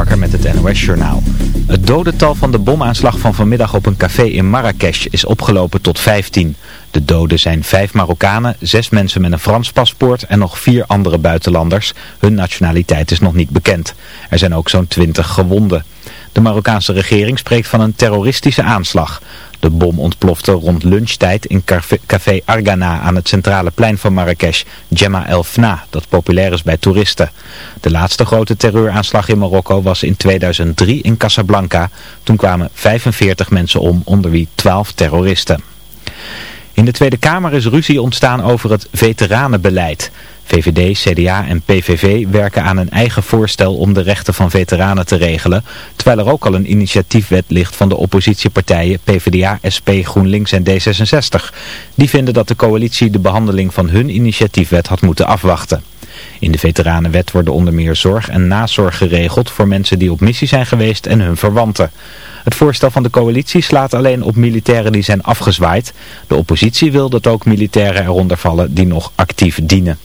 Bakker met het NOS-journaal. Het dodental van de bomaanslag van vanmiddag op een café in Marrakesh is opgelopen tot 15. De doden zijn vijf Marokkanen, zes mensen met een Frans paspoort en nog vier andere buitenlanders. Hun nationaliteit is nog niet bekend. Er zijn ook zo'n 20 gewonden. De Marokkaanse regering spreekt van een terroristische aanslag. De bom ontplofte rond lunchtijd in café Argana aan het centrale plein van Marrakesh, Gemma El Fna, dat populair is bij toeristen. De laatste grote terreuraanslag in Marokko was in 2003 in Casablanca. Toen kwamen 45 mensen om, onder wie 12 terroristen. In de Tweede Kamer is ruzie ontstaan over het veteranenbeleid. VVD, CDA en PVV werken aan een eigen voorstel om de rechten van veteranen te regelen, terwijl er ook al een initiatiefwet ligt van de oppositiepartijen PvdA, SP, GroenLinks en D66. Die vinden dat de coalitie de behandeling van hun initiatiefwet had moeten afwachten. In de veteranenwet worden onder meer zorg en nazorg geregeld voor mensen die op missie zijn geweest en hun verwanten. Het voorstel van de coalitie slaat alleen op militairen die zijn afgezwaaid. De oppositie wil dat ook militairen eronder vallen die nog actief dienen.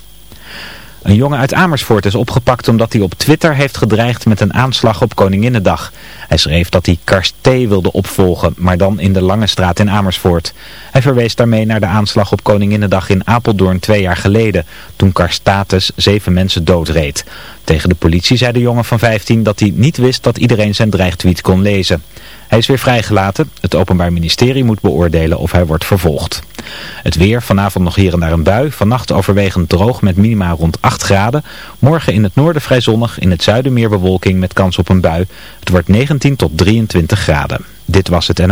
Een jongen uit Amersfoort is opgepakt omdat hij op Twitter heeft gedreigd met een aanslag op Koninginnedag. Hij schreef dat hij Karstee wilde opvolgen, maar dan in de Lange Straat in Amersfoort. Hij verwees daarmee naar de aanslag op Koninginnedag in Apeldoorn twee jaar geleden, toen Karstatus zeven mensen doodreed. Tegen de politie zei de jongen van 15 dat hij niet wist dat iedereen zijn dreigtweet kon lezen. Hij is weer vrijgelaten. Het Openbaar Ministerie moet beoordelen of hij wordt vervolgd. Het weer, vanavond nog hier en daar een bui. Vannacht overwegend droog met minima rond 8 graden. Morgen in het noorden vrij zonnig, in het zuiden meer bewolking met kans op een bui. Het wordt 19 tot 23 graden. Dit was het en...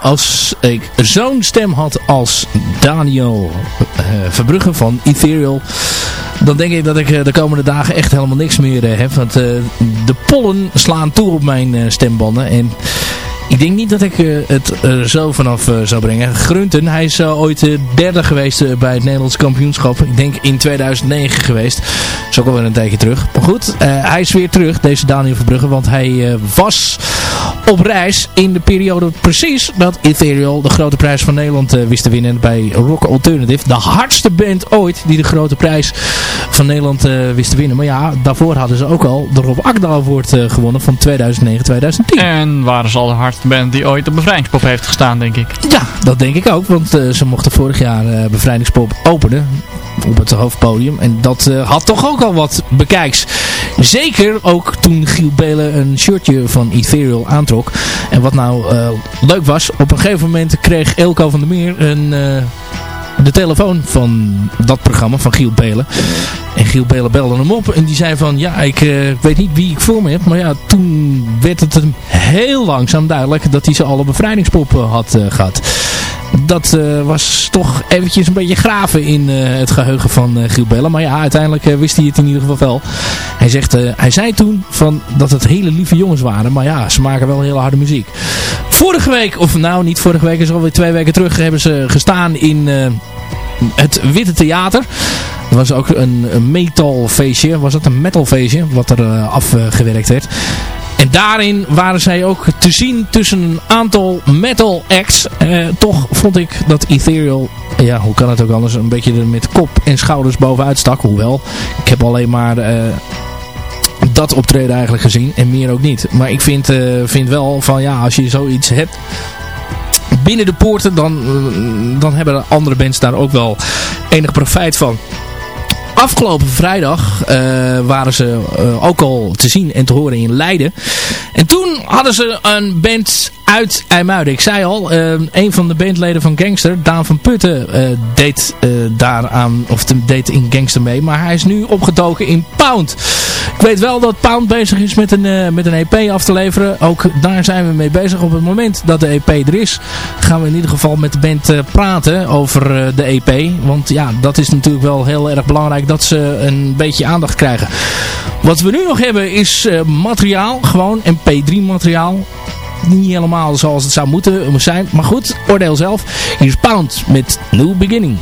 Als ik zo'n stem had als Daniel uh, Verbrugge van Ethereal... dan denk ik dat ik de komende dagen echt helemaal niks meer heb. Want de pollen slaan toe op mijn stembanden. En ik denk niet dat ik het er zo vanaf zou brengen. Grunten, hij is ooit derde geweest bij het Nederlands kampioenschap. Ik denk in 2009 geweest. Dat is ook alweer een tijdje terug. Maar goed, hij is weer terug, deze Daniel Verbrugge. Want hij was op reis in de periode precies dat Ethereal de grote prijs van Nederland wist te winnen bij Rock Alternative. De hardste band ooit die de grote prijs van Nederland wist te winnen. Maar ja, daarvoor hadden ze ook al de Rob Akda Award gewonnen van 2009-2010. En waren ze al de hardste band die ooit op Bevrijdingspop heeft gestaan, denk ik. Ja, dat denk ik ook. Want uh, ze mochten vorig jaar uh, Bevrijdingspop openen op het hoofdpodium. En dat uh, had toch ook al wat bekijks. Zeker ook toen Giel Belen een shirtje van Ethereal aantrok. En wat nou leuk was, op een gegeven moment kreeg Elko van der Meer een de telefoon van dat programma, van Giel Belen. En Giel Belen belde hem op en die zei van, ja, ik weet niet wie ik voor me heb. Maar ja, toen werd het hem heel langzaam duidelijk dat hij ze alle bevrijdingspoppen had gehad. Dat uh, was toch eventjes een beetje graven in het geheugen van Giel Bellen. Maar ja, uiteindelijk wist hij het in ieder geval wel. Hij, zegt, hij zei toen van dat het hele lieve jongens waren. Maar ja, ze maken wel hele harde muziek. Vorige week, of nou niet vorige week, is alweer twee weken terug, hebben ze gestaan in het Witte Theater. Er was ook een, een metal feestje. Was dat een metal feestje? Wat er afgewerkt werd. En daarin waren zij ook te zien tussen een aantal metal acts. Uh, toch vond ik dat Ethereal, ja hoe kan het ook anders, een beetje er met kop en schouders bovenuit stak. Hoewel, ik heb alleen maar... Uh, dat optreden eigenlijk gezien en meer ook niet. Maar ik vind, uh, vind wel van ja, als je zoiets hebt binnen de poorten, dan, dan hebben andere bands daar ook wel enig profijt van. Afgelopen vrijdag uh, waren ze uh, ook al te zien en te horen in Leiden. En toen hadden ze een band uit IJmuiden. Ik zei al, uh, een van de bandleden van Gangster, Daan van Putten, uh, deed uh, daaraan, of deed in Gangster mee. Maar hij is nu opgetoken in Pound. Ik weet wel dat Pound bezig is met een, met een EP af te leveren. Ook daar zijn we mee bezig. Op het moment dat de EP er is, gaan we in ieder geval met de band praten over de EP. Want ja, dat is natuurlijk wel heel erg belangrijk dat ze een beetje aandacht krijgen. Wat we nu nog hebben is materiaal, gewoon MP3 materiaal niet helemaal zoals het zou moeten zijn. Maar goed, oordeel zelf. Hier is Pound met New Beginning.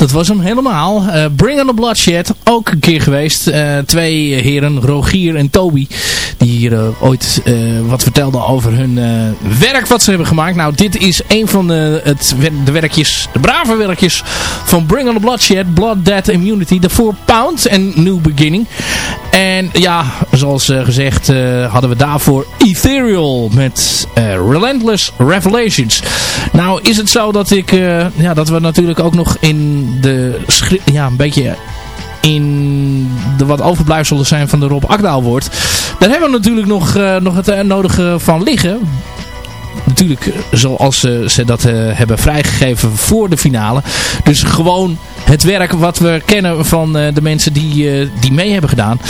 Dat was hem helemaal. Uh, Bring on the Bloodshed, ook een keer geweest. Uh, twee heren, Rogier en Toby, die hier uh, ooit wat vertelden over hun werk wat ze hebben gemaakt. Nou, dit is een van de, het, de werkjes, de brave werkjes van Bring on the Bloodshed, Blood, Death, Immunity, The Four Pound en New Beginning. En ja, zoals gezegd hadden we daarvoor Ethereal met Relentless Revelations. Nou is het zo dat ik, ja, dat we natuurlijk ook nog in de ja, een beetje in de wat overblijfselen zijn van de Rob Akdaal wordt. Daar hebben we natuurlijk nog, uh, nog het uh, nodige van liggen. Natuurlijk eh, zoals ze dat hebben vrijgegeven voor de finale. Dus gewoon het werk wat we kennen van de mensen die, die mee hebben gedaan.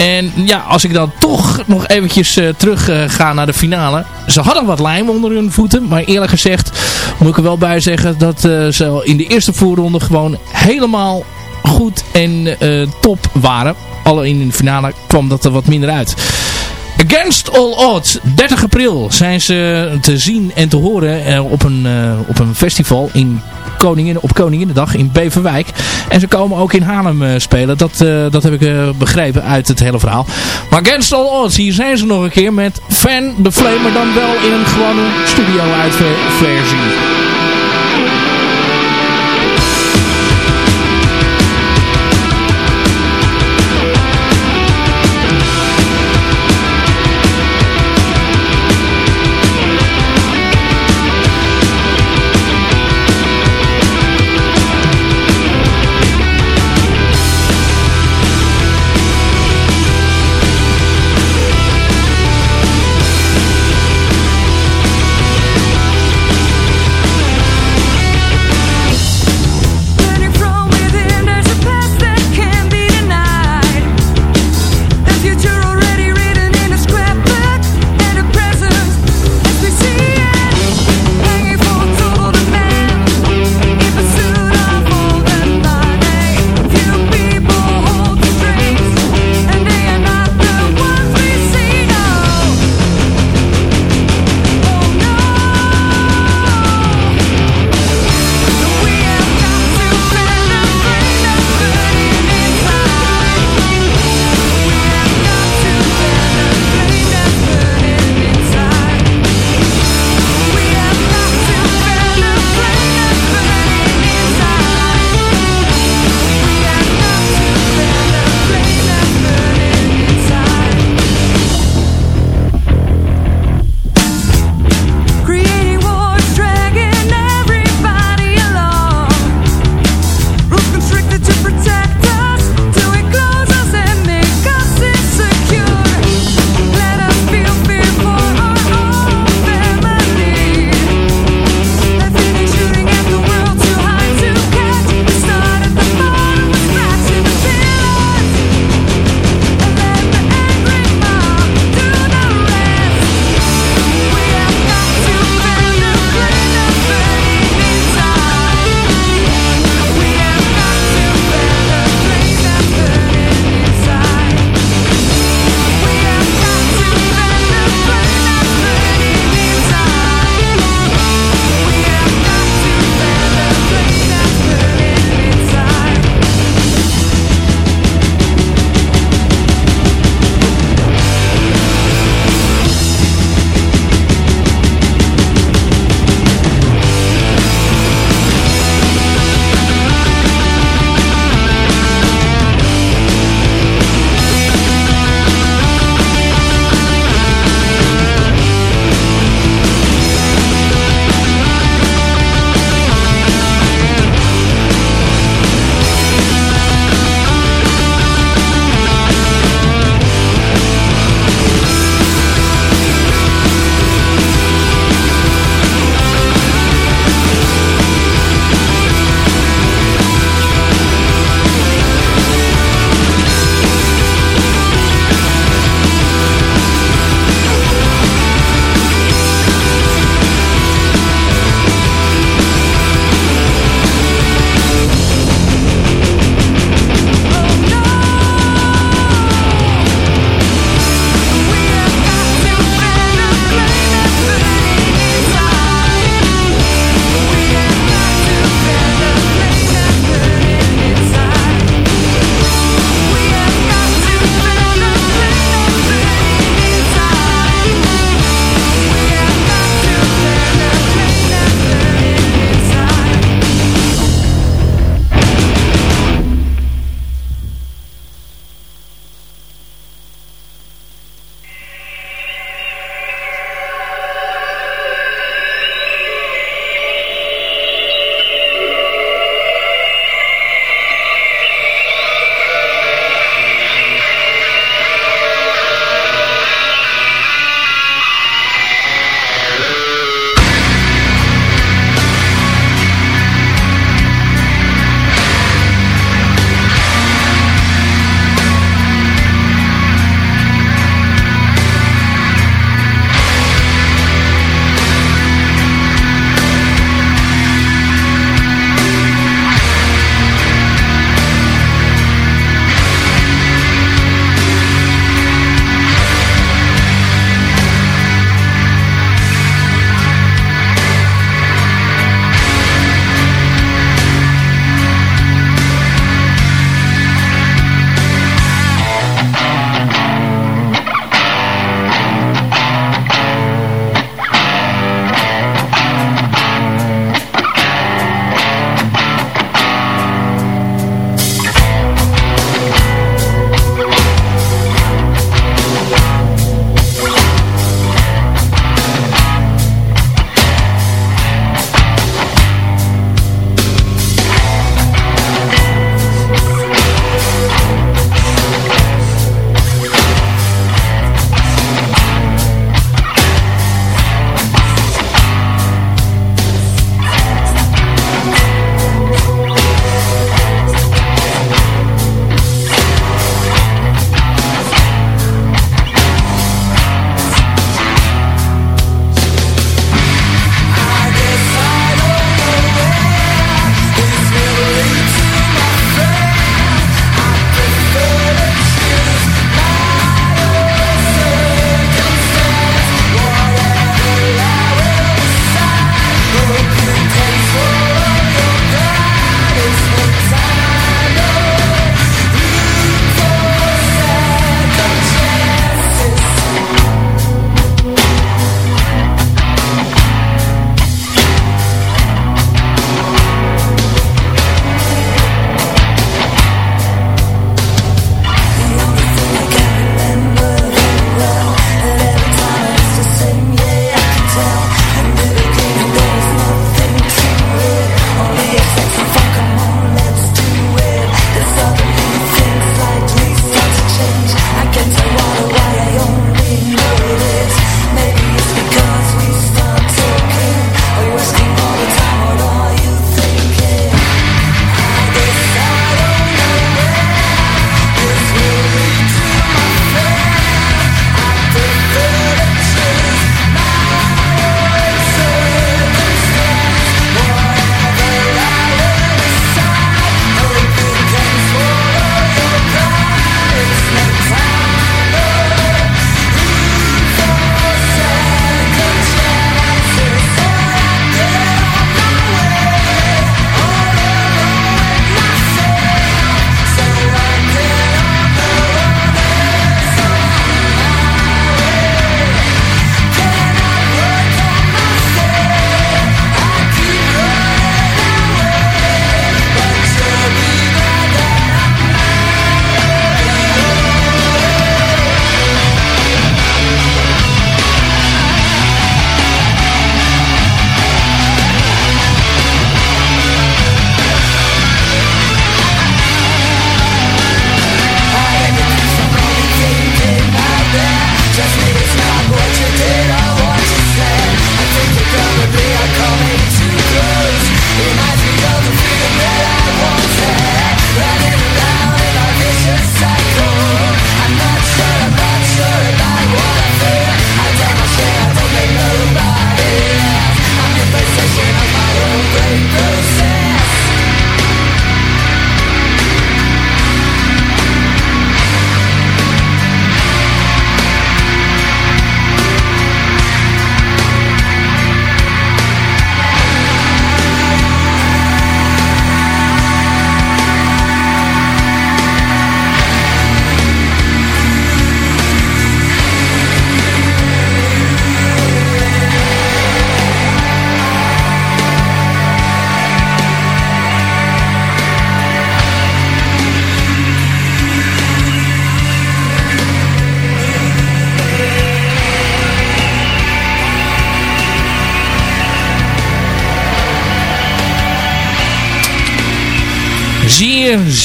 En ja, als ik dan toch nog eventjes uh, terug uh, ga naar de finale. Ze hadden wat lijm onder hun voeten. Maar eerlijk gezegd moet ik er wel bij zeggen dat uh, ze in de eerste voorronde gewoon helemaal goed en top waren. Alleen in de finale kwam dat er wat minder uit. Against All Odds, 30 april zijn ze te zien en te horen op, een, op een festival in koningin, op Koninginnedag in Beverwijk. En ze komen ook in Haarlem uh, spelen. Dat, dat heb ik begrepen uit het hele verhaal. Maar Against All Odds, hier zijn ze nog een keer met Fan the Flame. Dan wel in een gewone studio-uitversie. zeer,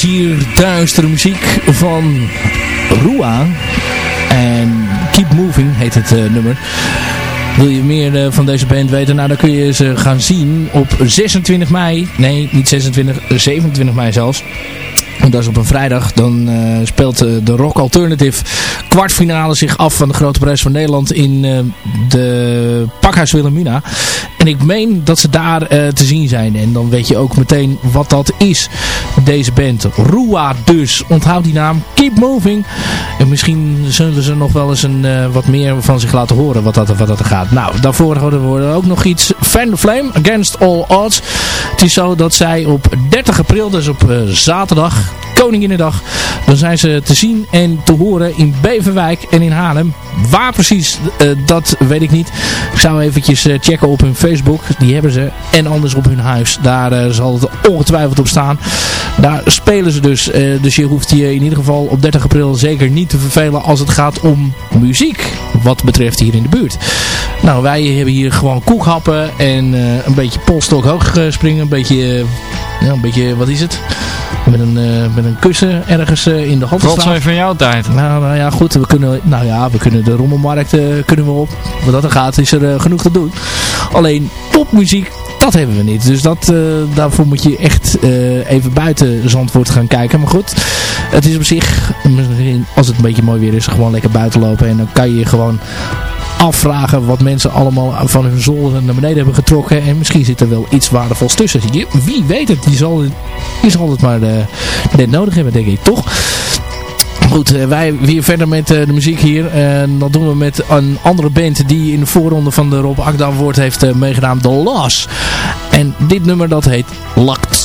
zeer duistere muziek van Rua. En Keep Moving heet het uh, nummer. Wil je meer uh, van deze band weten? Nou, dan kun je ze gaan zien op 26 mei. Nee, niet 26, 27 mei zelfs. Want dat is op een vrijdag. Dan uh, speelt uh, de Rock Alternative kwartfinale zich af van de Grote Prijs van Nederland in uh, de Pakhuis Wilhelmina. En ik meen dat ze daar te zien zijn. En dan weet je ook meteen wat dat is. Deze band. Rua dus. Onthoud die naam. Keep Moving. En misschien zullen ze nog wel eens een, wat meer van zich laten horen wat dat, wat dat er gaat. Nou, daarvoor horen we ook nog iets. Fan the Flame. Against All Odds. Het is zo dat zij op 30 april, dus op zaterdag Koninginnedag. Dan zijn ze te zien en te horen in Beverwijk en in Haarlem. Waar precies, uh, dat weet ik niet. Ik zou eventjes uh, checken op hun Facebook. Die hebben ze. En anders op hun huis. Daar uh, zal het ongetwijfeld op staan. Daar spelen ze dus. dus je hoeft je in ieder geval op 30 april zeker niet te vervelen als het gaat om muziek. Wat betreft hier in de buurt. Nou, wij hebben hier gewoon koekhappen en een beetje polstok hoog springen. Een beetje, ja, een beetje, wat is het? Met een, uh, met een kussen ergens uh, in de hand Rotzooi van jouw tijd. Nou, nou, ja, goed. We kunnen, nou ja, we kunnen de rommelmarkt uh, kunnen we op. Wat dat er gaat, is er genoeg te doen. Alleen popmuziek, dat hebben we niet. Dus dat, daarvoor moet je echt even buiten Zandvoort gaan kijken. Maar goed, het is op zich, als het een beetje mooi weer is, gewoon lekker buiten lopen. En dan kan je gewoon afvragen wat mensen allemaal van hun zolder naar beneden hebben getrokken. En misschien zit er wel iets waardevols tussen. Wie weet het, die zal, die zal het maar uh, net nodig hebben, denk ik, toch? Goed, uh, wij weer verder met uh, de muziek hier. En dat doen we met een andere band die in de voorronde van de Rob Akda Award heeft meegedaan. The Loss. En dit nummer dat heet Lakt.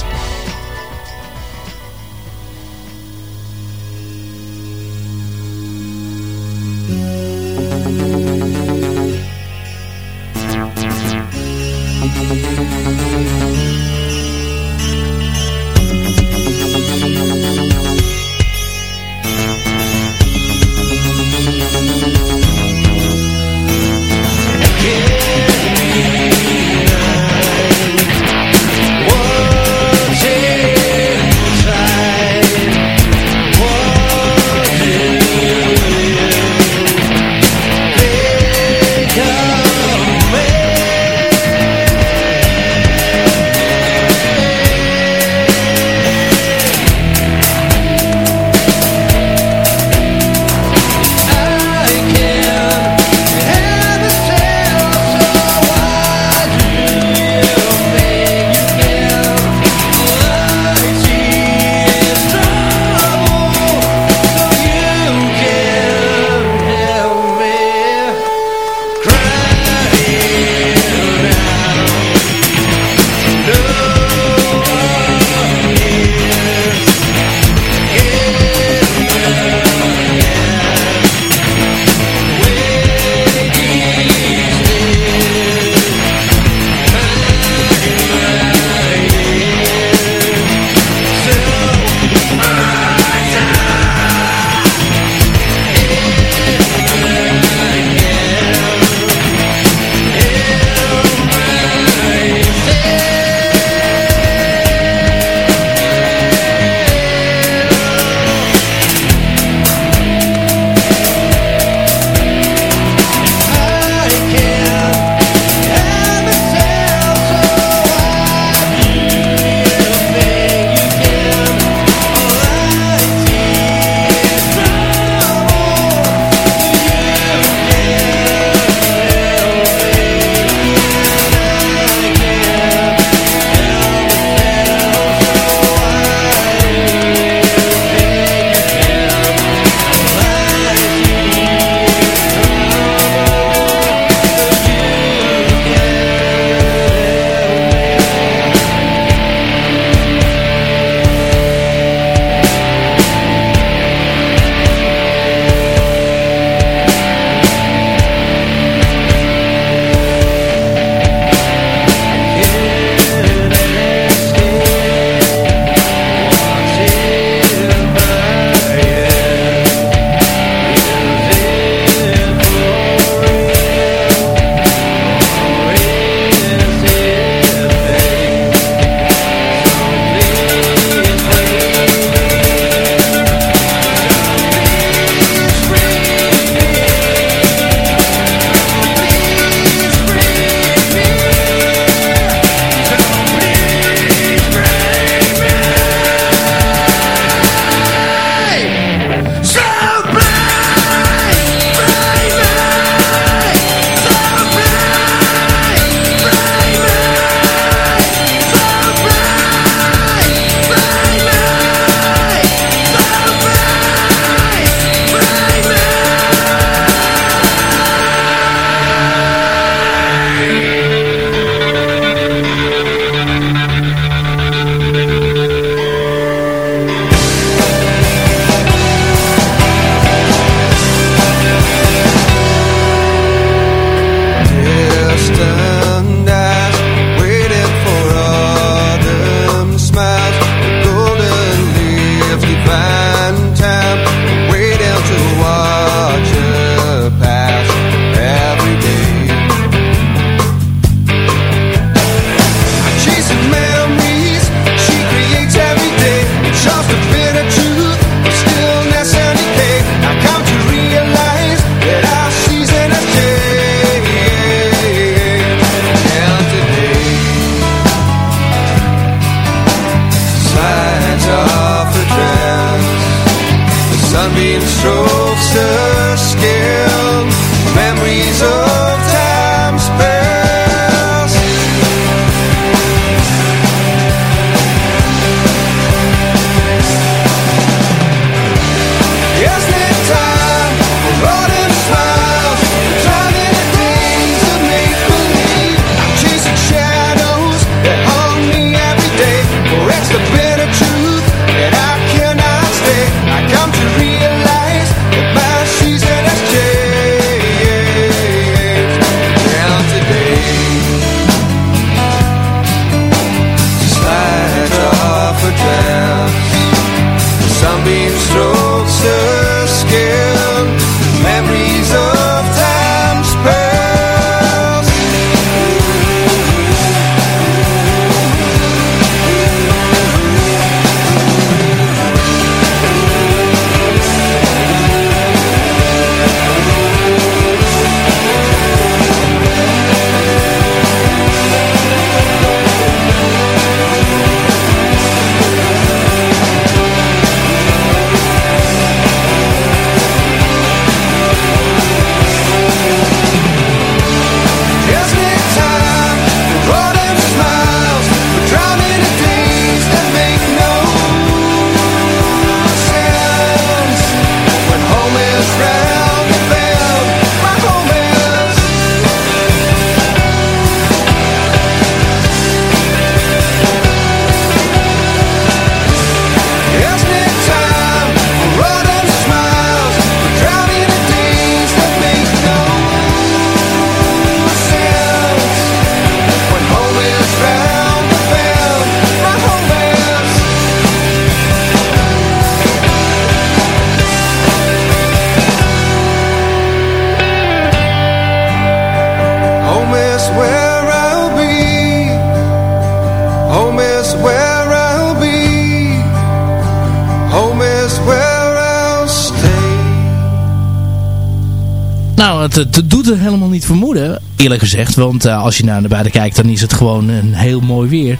Het, doet er helemaal niet vermoeden, eerlijk gezegd. Want uh, als je naar buiten kijkt, dan is het gewoon een heel mooi weer.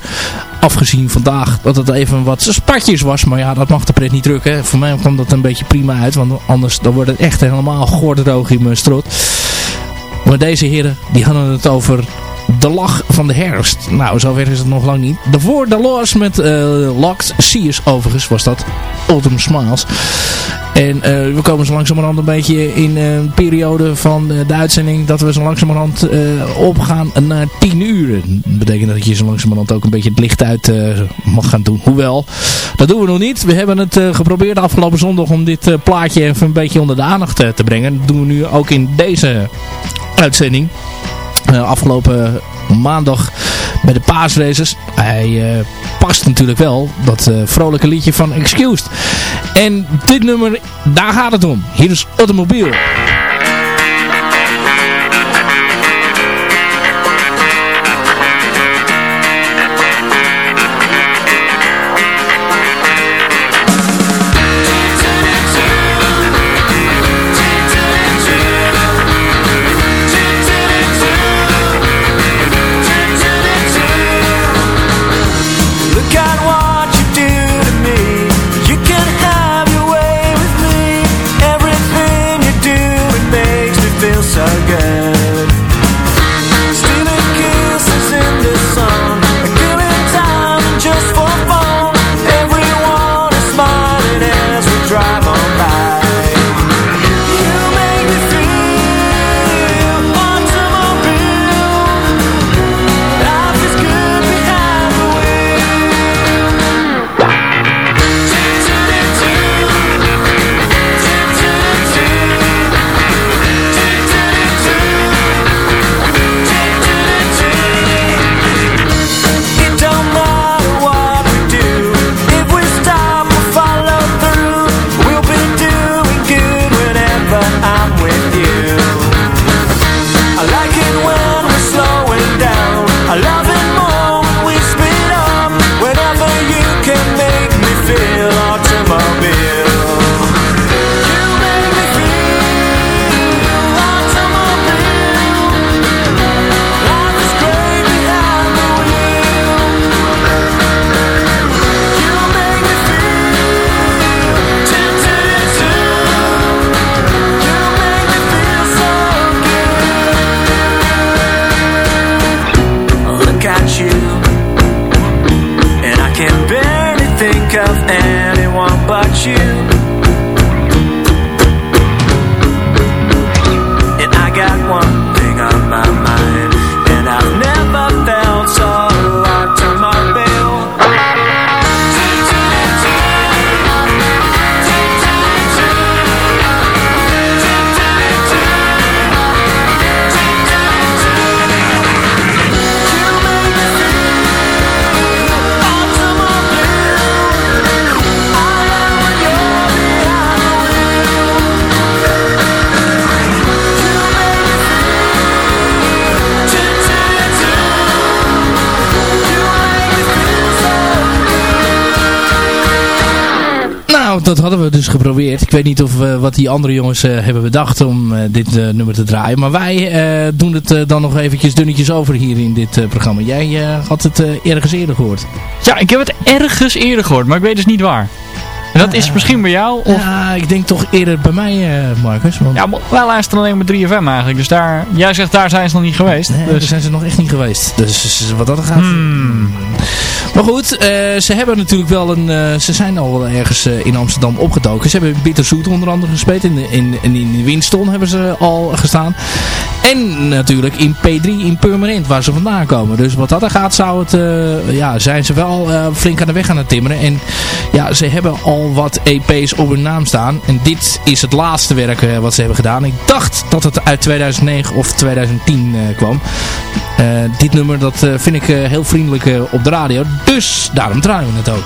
Afgezien vandaag dat het even wat spatjes was. Maar ja, dat mag de pret niet drukken. Voor mij kwam dat een beetje prima uit. Want anders dan wordt het echt helemaal gordroog in mijn strot. Maar deze heren, die hadden het over de lach van de herfst. Nou, zover is het nog lang niet. Daarvoor de Lost met uh, Locked Sears overigens was dat. Autumn Smiles. En uh, we komen zo langzamerhand een beetje in een periode van de uitzending dat we zo langzamerhand opgaan naar 10 uur. Dat betekent dat je zo langzamerhand ook een beetje het licht uit mag gaan doen. Hoewel, dat doen we nog niet. We hebben het geprobeerd afgelopen zondag om dit plaatje even een beetje onder de aandacht te brengen. Dat doen we nu ook in deze uitzending. afgelopen maandag bij de paasraces. Hij uh, past natuurlijk wel, dat uh, vrolijke liedje van Excused. En dit nummer, daar gaat het om. Hier is Automobiel. Nou, dat hadden we dus geprobeerd. Ik weet niet of uh, wat die andere jongens uh, hebben bedacht om uh, dit nummer te draaien. Maar wij doen het dan nog eventjes dunnetjes over hier in dit programma. Jij had het ergens eerder gehoord. Ja, ik heb het ergens eerder gehoord, maar ik weet dus niet waar. En dat is misschien bij jou? Of... Ja, ik denk toch eerder bij mij, Marcus. Want... Ja, wij luisteren alleen met 3FM eigenlijk. Dus daar, jij zegt daar zijn ze nog niet geweest. Nee, dus... daar zijn ze nog echt niet geweest. Dus wat dat gaat... Hmm. Maar goed, uh, ze hebben natuurlijk wel een... Uh, ze zijn al wel ergens uh, in Amsterdam opgedoken. Ze hebben Bitterzoet onder andere gespeeld. In, in, in Winston hebben ze al gestaan. En natuurlijk in P3 in Permanent, waar ze vandaan komen. Dus wat dat er gaat, zou het, ja, zijn ze wel flink aan de weg aan het timmeren. En ja, ze hebben al wat EP's op hun naam staan. En dit is het laatste werk wat ze hebben gedaan. Ik dacht dat het uit 2009 of 2010 kwam. dit nummer, dat vind ik heel vriendelijk op de radio. Dus daarom draaien we het ook.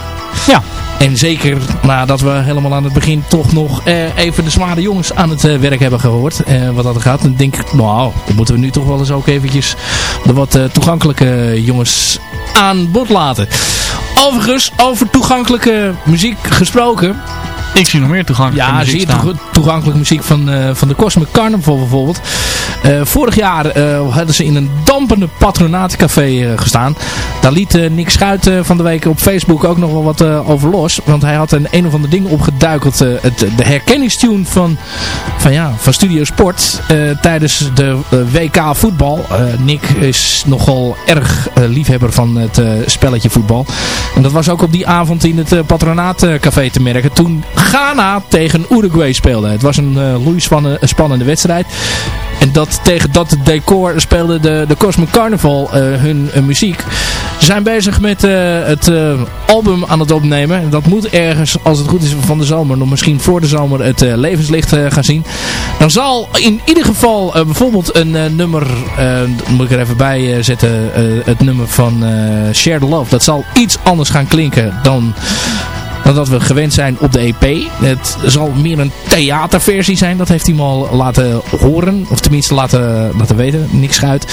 Ja. En zeker nadat we helemaal aan het begin toch nog eh, even de zware jongens aan het eh, werk hebben gehoord. Eh, wat dat gaat. Dan denk ik, nou, dan moeten we nu toch wel eens ook eventjes de wat toegankelijke jongens aan bod laten. Overigens, over toegankelijke muziek gesproken. Ik zie nog meer toegankelijke ja, muziek Ja, toegankelijke muziek van, uh, van de Cosmic Carnival bijvoorbeeld. Uh, vorig jaar uh, hadden ze in een dampende patronaatcafé gestaan. Daar liet Nick Schuit van de week op Facebook ook nog wel wat over los. Want hij had een een of ander ding opgeduikeld. het, de herkenningstune van, van, ja, van Studio Sport tijdens de WK voetbal. Nick is nogal erg liefhebber van het spelletje voetbal. En dat was ook op die avond in het patronaatcafé te merken. Toen Ghana tegen Uruguay speelde. Het was een uh, spannende wedstrijd. En dat, tegen dat decor speelde de, de Cosmic Carnival uh, hun uh, muziek. Ze zijn bezig met het album aan het opnemen. En dat moet ergens, als het goed is van de zomer, nog misschien voor de zomer het levenslicht gaan zien. Dan zal in ieder geval bijvoorbeeld een nummer, moet ik er even bij zetten, het nummer van Share the Love. Dat zal iets anders gaan klinken dan dan dat we gewend zijn op de EP. Het zal meer een theaterversie zijn. Dat heeft hij al laten horen. Of tenminste laten, laten weten. Niks schuit.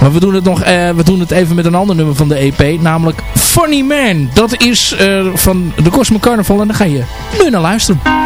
Maar we doen, het nog, uh, we doen het even met een ander nummer van de EP. Namelijk Funny Man. Dat is uh, van de Cosmic Carnival. En daar ga je nu naar luisteren.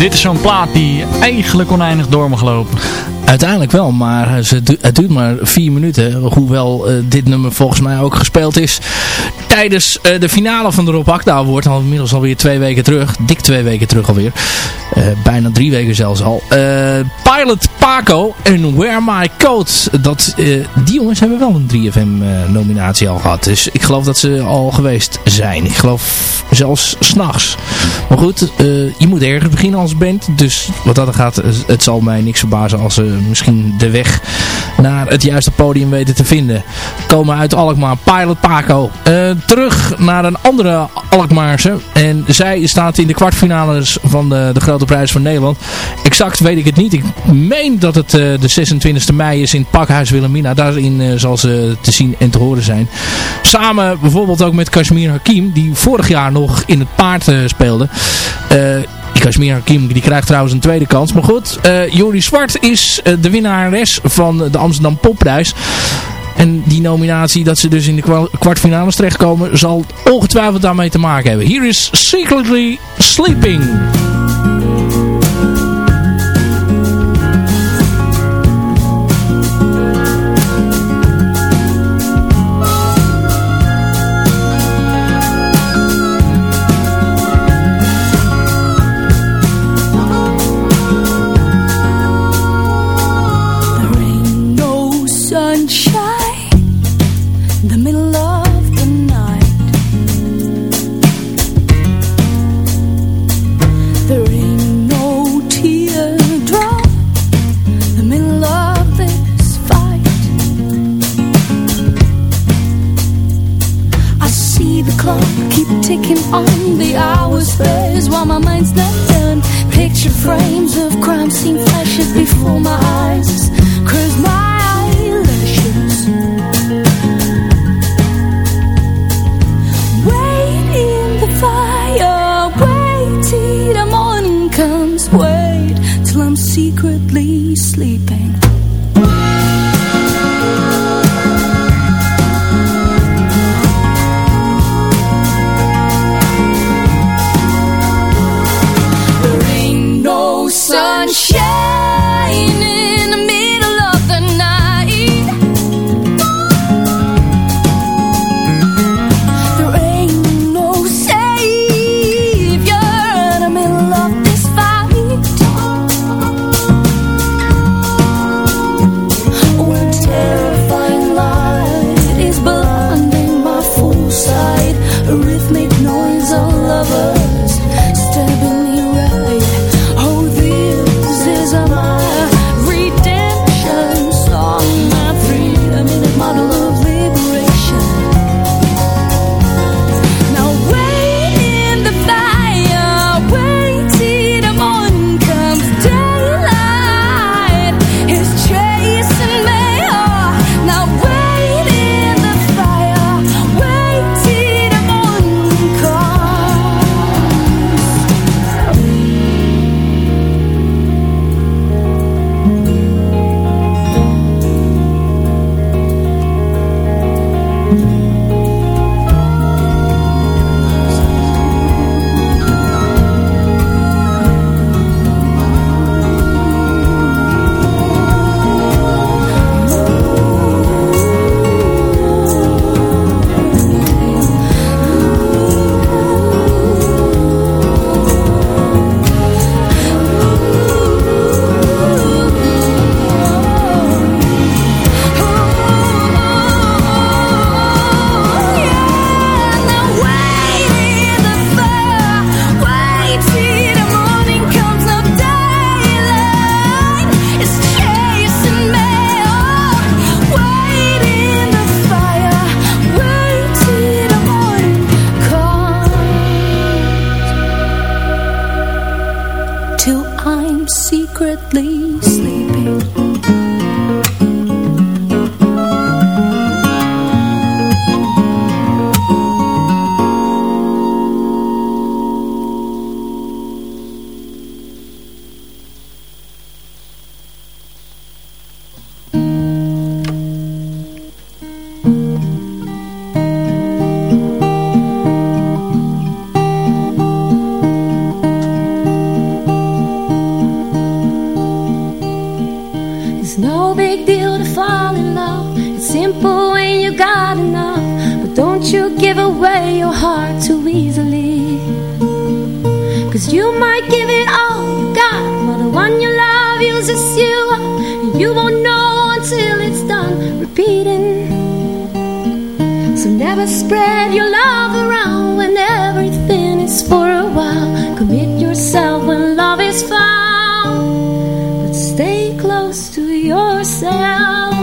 Dit is zo'n plaat die eigenlijk oneindig door mag lopen. Uiteindelijk wel, maar het duurt maar vier minuten. Hoewel uh, dit nummer volgens mij ook gespeeld is tijdens uh, de finale van de Rob Akda Award. Al inmiddels alweer twee weken terug. Dik twee weken terug alweer. Uh, bijna drie weken zelfs al. Pilot Paco en Wear My Coat. Dat, die jongens hebben wel een 3FM nominatie al gehad. Dus ik geloof dat ze al geweest zijn. Ik geloof zelfs s'nachts. Maar goed, je moet ergens beginnen als band. Dus wat dat gaat, het zal mij niks verbazen als ze misschien de weg naar het juiste podium weten te vinden. Komen uit Alkmaar, Pilot Paco. Terug naar een andere Alkmaarse. En zij staat in de kwartfinales van de, de Grote Prijs van Nederland. Exact weet ik het niet. Ik meen dat het uh, de 26e mei is in het Pakhuis Wilhelmina. Daarin uh, zal ze te zien en te horen zijn. Samen bijvoorbeeld ook met Kashmir Hakim. Die vorig jaar nog in het paard speelde. Kashmir Hakim die krijgt trouwens een tweede kans. Maar goed, uh, Jori Zwart is de winnares van de Amsterdam Popprijs. En die nominatie, dat ze dus in de kwartfinales terechtkomen, zal ongetwijfeld daarmee te maken hebben. Hier is Secretly Sleeping. clock keep ticking on The hours. Pass while my mind's not done. Picture frames of crime scene flashes before my eyes. Cause my close to yourself.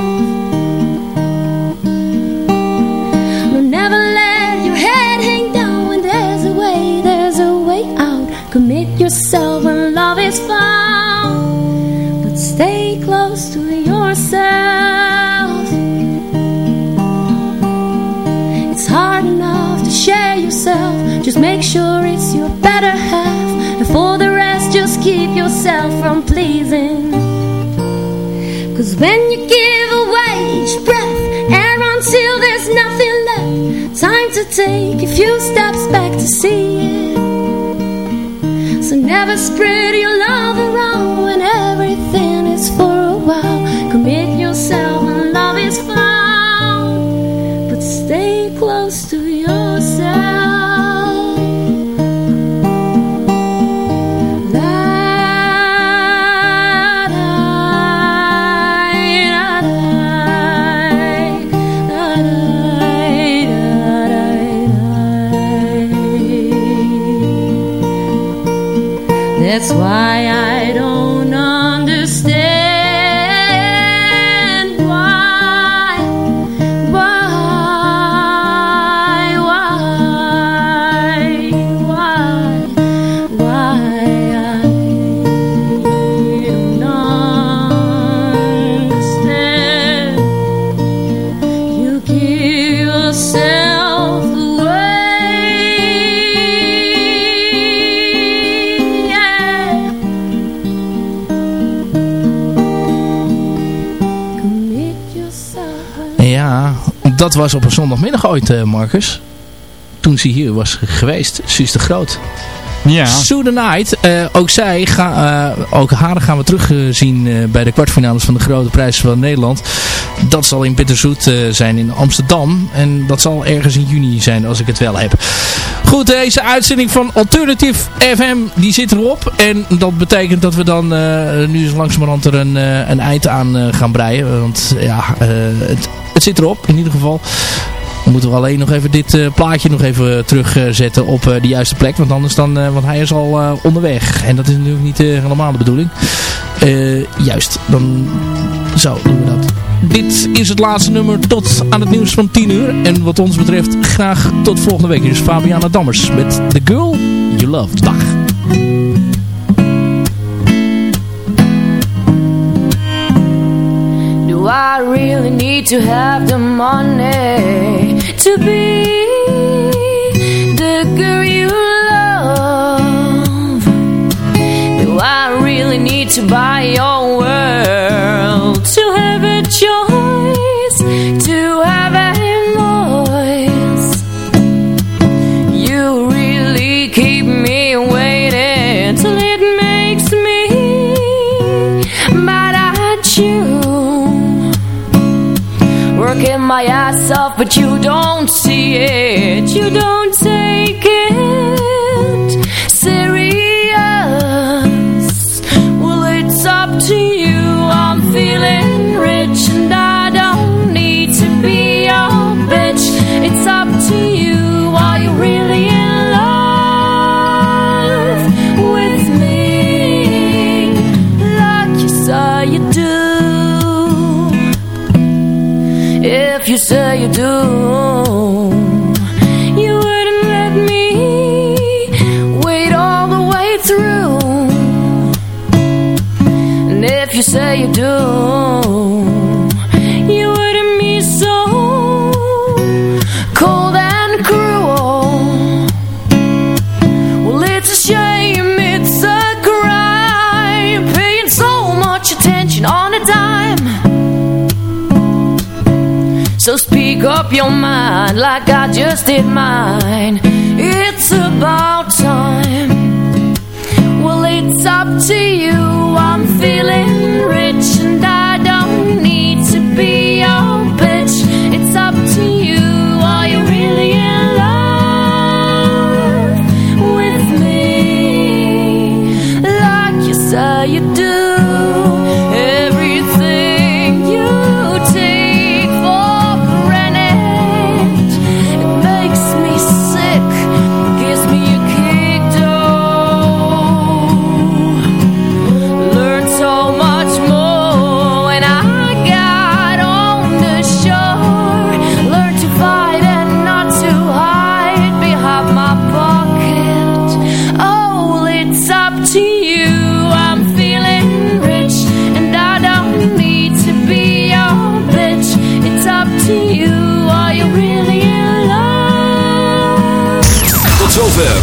Never let your head hang down when there's a way, there's a way out. Commit yourself when love is found, but stay close to yourself. It's hard enough to share yourself, just make sure it's your better half. And for the rest, just keep yourself from pleasing take a few steps back to see it. So never spread your love around when everything is for a while. Commit yourself when love is found dat was op een zondagmiddag ooit, Marcus. Toen ze hier was geweest. Suus de Groot. Ja. Sue the Night, uh, ook zij, ga, uh, ook haar gaan we terugzien uh, bij de kwartfinales van de Grote Prijs van Nederland. Dat zal in Bitterzoet zijn in Amsterdam. En dat zal ergens in juni zijn als ik het wel heb. Goed, deze uitzending van Alternative FM, die zit erop. En dat betekent dat we dan nu langzamerhand er een, een eind aan gaan breien. Want ja, het, het zit erop in ieder geval. Dan moeten we alleen nog even dit uh, plaatje nog even terugzetten op uh, de juiste plek. Want anders dan, uh, want hij is al onderweg. En dat is natuurlijk niet helemaal de bedoeling. juist, dan zo doen we dat. Dit is het laatste nummer tot aan het nieuws van 10 uur. En wat ons betreft graag tot volgende week. Dus Fabiana Dammers met The Girl You Love. Dag. Do I really need to have the money to be the girl you love? Do I really need to buy your world You don't take it serious. Well, it's up to you. I'm feeling rich, and I don't need to be your bitch. It's up to you. Are you really in love with me? Like you say you do. If you say you do, say you do, you wouldn't be so cold and cruel. Well, it's a shame, it's a crime, paying so much attention on a dime. So speak up your mind like I just did mine. It's about time. Well, it's up to you. I'm feeling rich and I